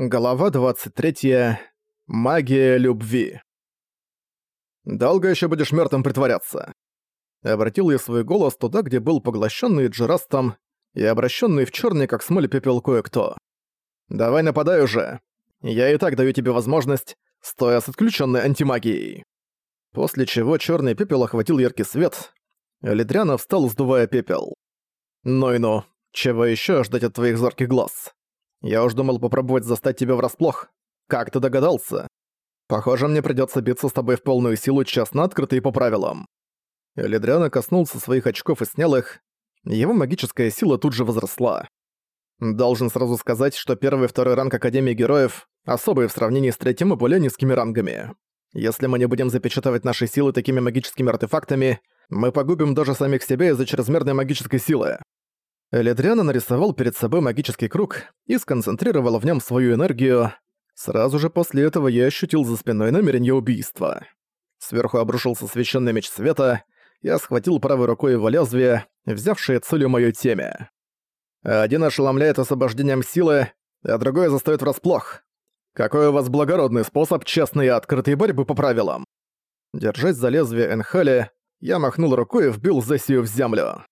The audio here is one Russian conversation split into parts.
Глава 23. Магия любви. «Долго еще будешь мертвым притворяться?» Обратил я свой голос туда, где был поглощенный Джерастом и обращенный в черный, как смоль пепел кое-кто. «Давай нападай уже. Я и так даю тебе возможность, стоя с отключенной антимагией». После чего черный пепел охватил яркий свет. Лидряна встал, сдувая пепел. «Ну и ну, чего еще ждать от твоих зорких глаз?» Я уж думал попробовать застать тебя врасплох. Как ты догадался? Похоже, мне придётся биться с тобой в полную силу честно, открыто и по правилам». Ледриана коснулся своих очков и снял их. Его магическая сила тут же возросла. Должен сразу сказать, что первый и второй ранг Академии Героев особые в сравнении с третьим и более низкими рангами. Если мы не будем запечатывать наши силы такими магическими артефактами, мы погубим даже самих себя из-за чрезмерной магической силы. Ледриана нарисовал перед собой магический круг и сконцентрировал в нем свою энергию. Сразу же после этого я ощутил за спиной намерение убийства. Сверху обрушился священный меч света, я схватил правой рукой его лезвие, взявшее целью моё теме. Один ошеломляет освобождением силы, а другой заставит врасплох. Какой у вас благородный способ честной и открытой борьбы по правилам? Держась за лезвие Энхали, я махнул рукой и вбил Зессию в землю.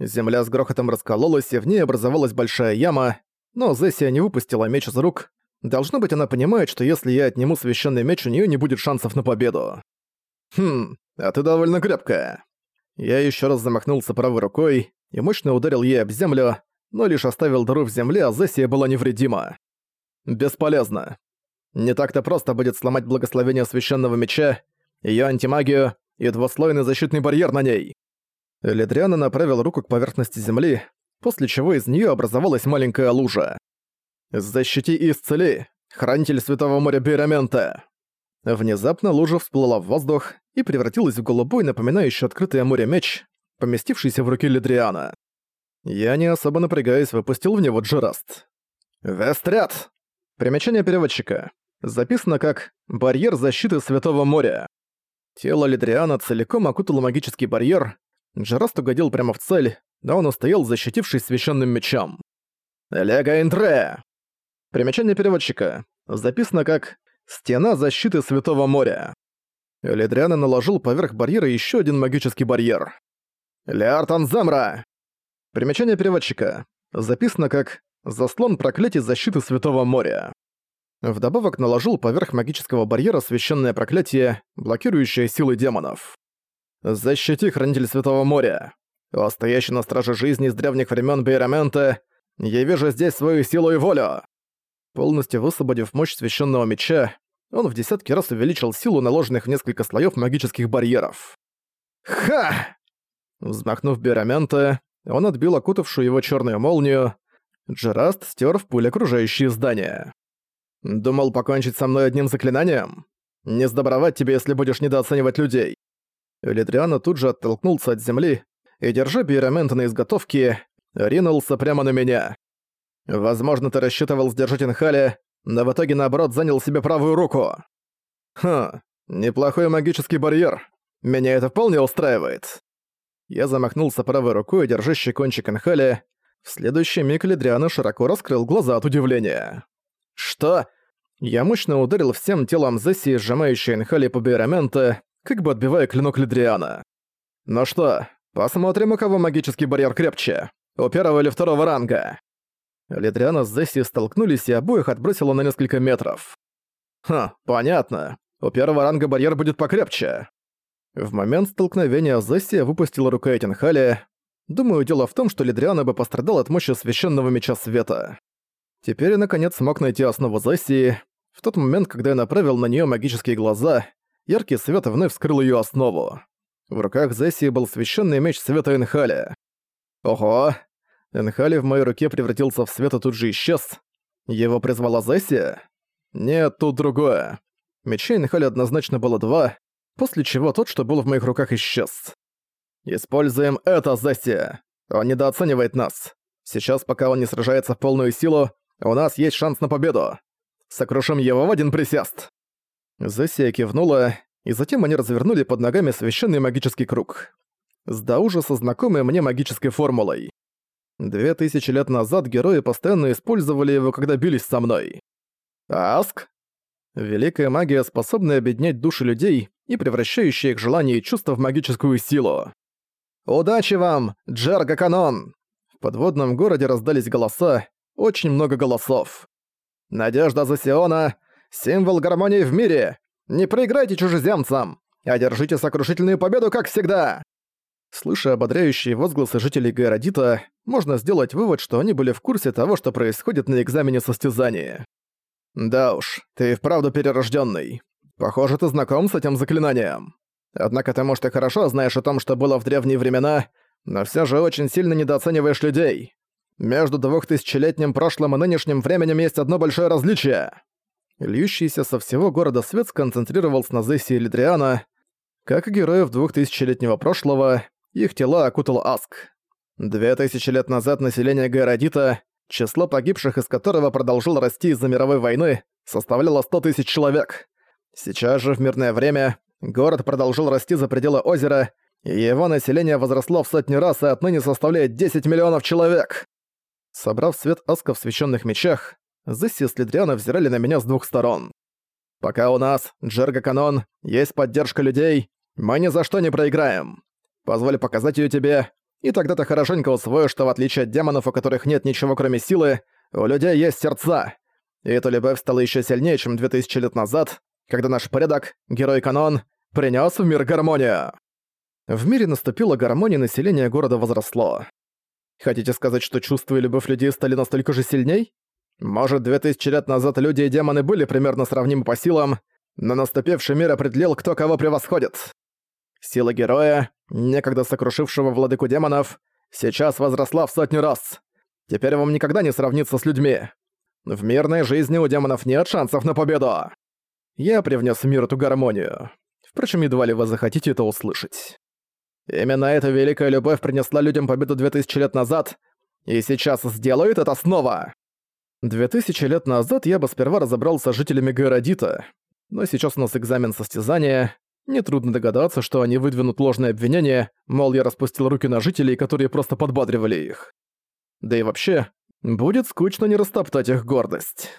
Земля с грохотом раскололась, и в ней образовалась большая яма, но Зессия не выпустила меч из рук. Должно быть, она понимает, что если я отниму священный меч, у нее не будет шансов на победу. Хм, а ты довольно крепкая. Я еще раз замахнулся правой рукой и мощно ударил ей об землю, но лишь оставил дыру в земле, а Зессия была невредима. Бесполезно. Не так-то просто будет сломать благословение священного меча, ее антимагию и двуслойный защитный барьер на ней. Ледриана направил руку к поверхности земли, после чего из нее образовалась маленькая лужа. «Защити и исцели! Хранитель Святого моря Бейрамента!» Внезапно лужа всплыла в воздух и превратилась в голубой, напоминающий открытое море меч, поместившийся в руке Ледриана. Я, не особо напрягаясь, выпустил в него Джераст. «Вестрят!» Примечание переводчика. Записано как «Барьер защиты Святого моря». Тело Ледриана целиком окутало магический барьер, Джераст угодил прямо в цель, но он устоял, защитившись священным мечом. «Лего Интре!» Примечание переводчика. Записано как «Стена защиты Святого моря». Ледриана наложил поверх барьера еще один магический барьер. «Леартан Замра!» Примечание переводчика. Записано как «Заслон проклятий защиты Святого моря». Вдобавок наложил поверх магического барьера священное проклятие, блокирующее силы демонов. Защити Хранитель Святого моря. О, стоящий на страже жизни с древних времен Бейрамента, я вижу здесь свою силу и волю. Полностью высвободив мощь священного меча, он в десятки раз увеличил силу наложенных в несколько слоев магических барьеров. Ха! Взмахнув Бейрамента, он отбил окутавшую его черную молнию. Джераст стер в пуль окружающие здания. Думал покончить со мной одним заклинанием? Не сдобровать тебе, если будешь недооценивать людей. Литриана тут же оттолкнулся от земли и, держа пирамент на изготовке, ринулся прямо на меня. Возможно, ты рассчитывал сдержать Инхали, но в итоге, наоборот, занял себе правую руку. Хм, неплохой магический барьер. Меня это вполне устраивает. Я замахнулся правой рукой, держащий кончик Инхали. В следующий миг Лидриана широко раскрыл глаза от удивления. «Что?» Я мощно ударил всем телом Зесси, сжимающей Инхали по Бейрамента, как бы отбивая клинок Лидриана. «Ну что, посмотрим, у кого магический барьер крепче, у первого или второго ранга». Лидриана с Зесси столкнулись и обоих отбросило на несколько метров. «Ха, понятно. У первого ранга барьер будет покрепче». В момент столкновения Зесси выпустила рука Этинхали. Думаю, дело в том, что Лидриана бы пострадал от мощи священного меча света. Теперь я наконец смог найти основу Зесси. В тот момент, когда я направил на нее магические глаза, яркий свет вновь вскрыл ее основу. В руках Зесси был священный меч света Энхали. Ого! Энхали в моей руке превратился в свет и тут же исчез. Его призвала Зесси? Нет, тут другое. Мечей Энхали однозначно было два, после чего тот, что был в моих руках, исчез. Используем это, Зесси. Он недооценивает нас. Сейчас, пока он не сражается в полную силу, у нас есть шанс на победу. Сокрушим его в один присест. Зессия кивнула, и затем они развернули под ногами священный магический круг. С до ужаса знакомой мне магической формулой. Две тысячи лет назад герои постоянно использовали его, когда бились со мной. Аск? Великая магия, способная объединять души людей и превращающая их желания и чувства в магическую силу. «Удачи вам, Джерга Канон!» В подводном городе раздались голоса, очень много голосов. «Надежда за Сиона — символ гармонии в мире! Не проиграйте чужеземцам! Одержите сокрушительную победу, как всегда!» Слыша ободряющие возгласы жителей Гайродита, можно сделать вывод, что они были в курсе того, что происходит на экзамене состязания. «Да уж, ты вправду перерожденный. Похоже, ты знаком с этим заклинанием. Однако ты, может, и хорошо знаешь о том, что было в древние времена, но все же очень сильно недооцениваешь людей. Между двухтысячелетним прошлым и нынешним временем есть одно большое различие. Льющийся со всего города свет сконцентрировался на Зессе и Лидриана. Как и героев двухтысячелетнего прошлого, их тела окутал Аск. Две тысячи лет назад население Гайродита, число погибших из которого продолжило расти из-за мировой войны, составляло 100 тысяч человек. Сейчас же, в мирное время, город продолжил расти за пределы озера, и его население возросло в сотни раз и отныне составляет 10 миллионов человек. Собрав свет Аска в священных мечах, Зесси и Слидриана взирали на меня с двух сторон. «Пока у нас, Джерга Канон, есть поддержка людей, мы ни за что не проиграем. Позволь показать ее тебе, и тогда ты хорошенько усвоишь, что в отличие от демонов, у которых нет ничего кроме силы, у людей есть сердца. И эта любовь стала еще сильнее, чем 2000 лет назад, когда наш предок, герой Канон, принес в мир гармонию. В мире наступила гармония, население города возросло. Хотите сказать, что чувства и любовь людей стали настолько же сильней? Может, 2000 лет назад люди и демоны были примерно сравнимы по силам, но наступивший мир определил, кто кого превосходит. Сила героя, некогда сокрушившего владыку демонов, сейчас возросла в сотню раз. Теперь вам никогда не сравнится с людьми. В мирной жизни у демонов нет шансов на победу. Я привнес в мир эту гармонию. Впрочем, едва ли вы захотите это услышать. Именно эта великая любовь принесла людям победу 2000 лет назад, и сейчас сделает это снова. Две тысячи лет назад я бы сперва разобрался с жителями Гайродита, но сейчас у нас экзамен состязания, нетрудно догадаться, что они выдвинут ложное обвинение, мол, я распустил руки на жителей, которые просто подбадривали их. Да и вообще, будет скучно не растоптать их гордость.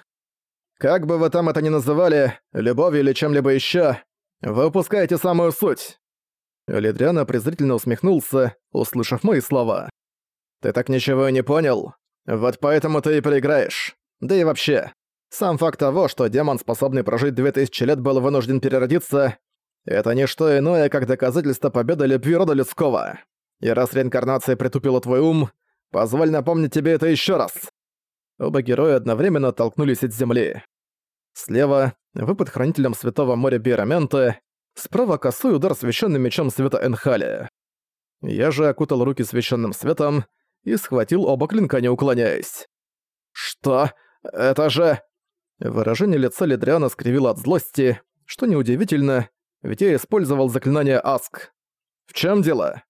Как бы вы там это ни называли, любовью или чем-либо ещё, вы упускаете самую суть. Лидриана презрительно усмехнулся, услышав мои слова. «Ты так ничего и не понял? Вот поэтому ты и проиграешь. Да и вообще, сам факт того, что демон, способный прожить 2000 лет, был вынужден переродиться, это не что иное, как доказательство победы любви рода людского. И раз реинкарнация притупила твой ум, позволь напомнить тебе это еще раз. Оба героя одновременно толкнулись от земли. Слева — выпад хранителем Святого моря Бирамента, справа — косой удар священным мечом света Энхали. Я же окутал руки священным светом, и схватил оба клинка, не уклоняясь. «Что? Это же...» Выражение лица Ледриана скривило от злости, что неудивительно, ведь я использовал заклинание Аск. «В чем дело?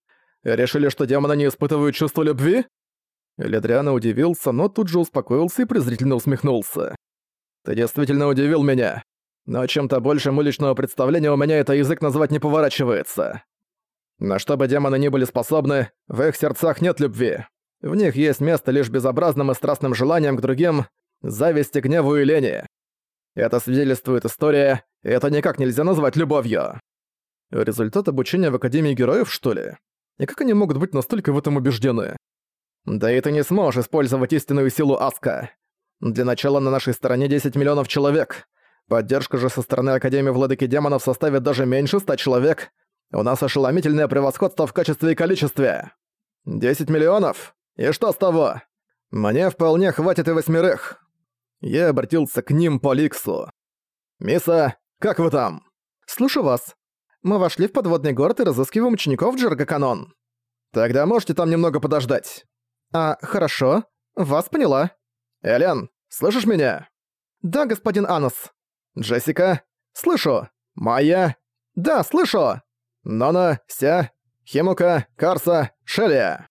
Решили, что демоны не испытывают чувства любви?» Ледриана удивился, но тут же успокоился и презрительно усмехнулся. «Ты действительно удивил меня. Но чем-то большим уличного представления у меня это язык назвать не поворачивается. На что бы демоны ни были способны, в их сердцах нет любви. В них есть место лишь безобразным и страстным желаниям к другим, зависти, гневу и лени. Это свидетельствует история, и это никак нельзя назвать любовью. Результат обучения в Академии Героев, что ли? И как они могут быть настолько в этом убеждены? Да и ты не сможешь использовать истинную силу Аска. Для начала на нашей стороне 10 миллионов человек. Поддержка же со стороны Академии Владыки Демонов составит даже меньше 100 человек. У нас ошеломительное превосходство в качестве и количестве. 10 миллионов? И что с того? Мне вполне хватит и восьмерых. Я обратился к ним по Ликсу. «Миса, как вы там?» «Слушаю вас. Мы вошли в подводный город и разыскиваем учеников Джергаканон. Тогда можете там немного подождать». «А, хорошо. Вас поняла». «Элен, слышишь меня?» «Да, господин Анус». «Джессика?» «Слышу». «Майя?» «Да, слышу». «Нона, Ся, Химука, Карса, Шелия».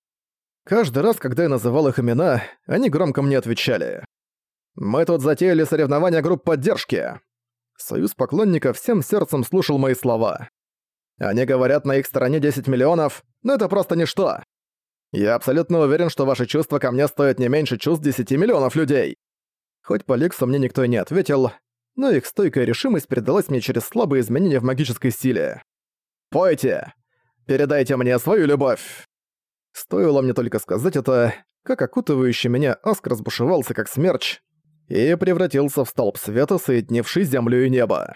Каждый раз, когда я называл их имена, они громко мне отвечали. «Мы тут затеяли соревнования групп поддержки». Союз поклонников всем сердцем слушал мои слова. Они говорят, на их стороне 10 миллионов, но это просто ничто. Я абсолютно уверен, что ваши чувства ко мне стоят не меньше чувств 10 миллионов людей. Хоть по Лексу мне никто и не ответил, но их стойкая решимость передалась мне через слабые изменения в магической силе. «Пойте! Передайте мне свою любовь!» Стоило мне только сказать это, как окутывающий меня аск разбушевался как смерч и превратился в столб света, соединивший землю и небо.